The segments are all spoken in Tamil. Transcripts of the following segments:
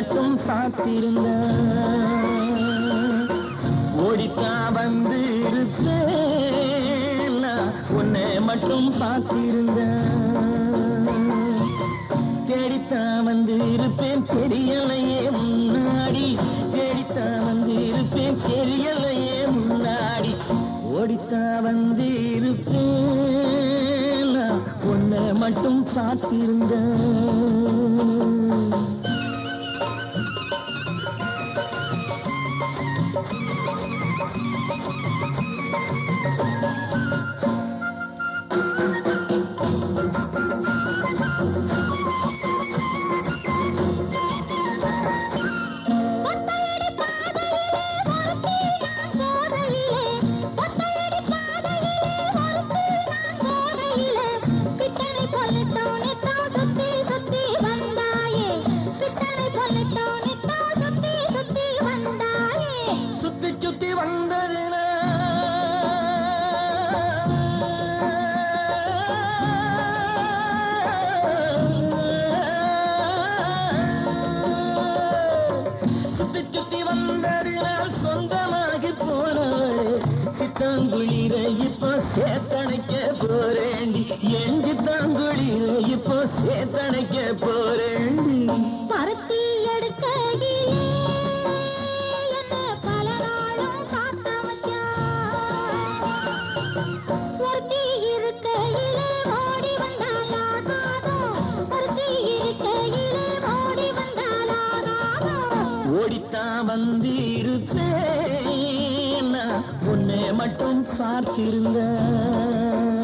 மட்டும் சாத்திருந்த. ஓடித்தான் வந்து இருப்பேன். உன்னை மட்டும் பார்த்திருந்த தேடித்தான் வந்து இருப்பேன். தெரியலையே முன்னாடி. தேடித்தான் வந்து இருப்பேன். தெரியலையே முன்னாடி. ஓடித்தான் வந்து இருப்பேன். உன்னை மட்டும் பார்த்திருந்தேன் சுத்தி சுத்தி வந்ததுனா சித்தாங்குளிர இப்போ சேத்தணைக்க போறேண்டி என் சித்தாங்குளிர இப்போ சேத்தணைக்க போறேன். ஓடித்தான் வந்து உன்னை மட்டும் பார்த்திருந்தேன்.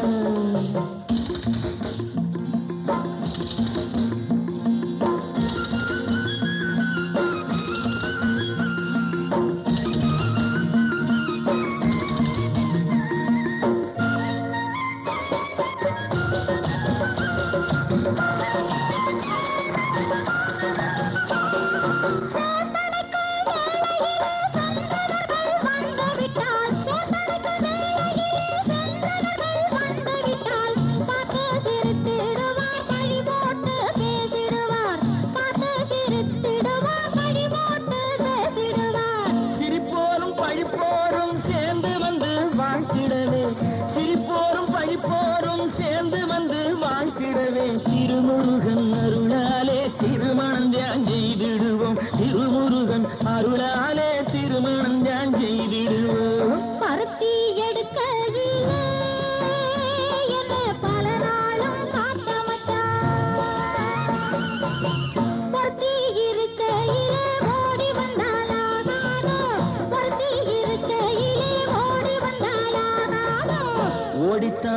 சேர்ந்து வந்து வாழ்த்திடவே. சிரிப்போரும் பழிப்போரும் சேர்ந்து வந்து வாழ்த்திடவே. திருமுருகன் அருளா.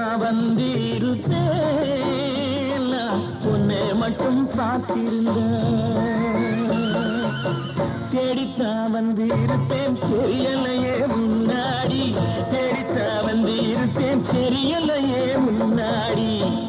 ஓடித்தான் உன்னை மட்டும் பார்த்திருந்தேன் தேடித்தான் வந்து இருப்பேன் தெரியலையே முன்னாடி. தேடித்தான் வந்து இருப்பேன் தெரியலையே முன்னாடி.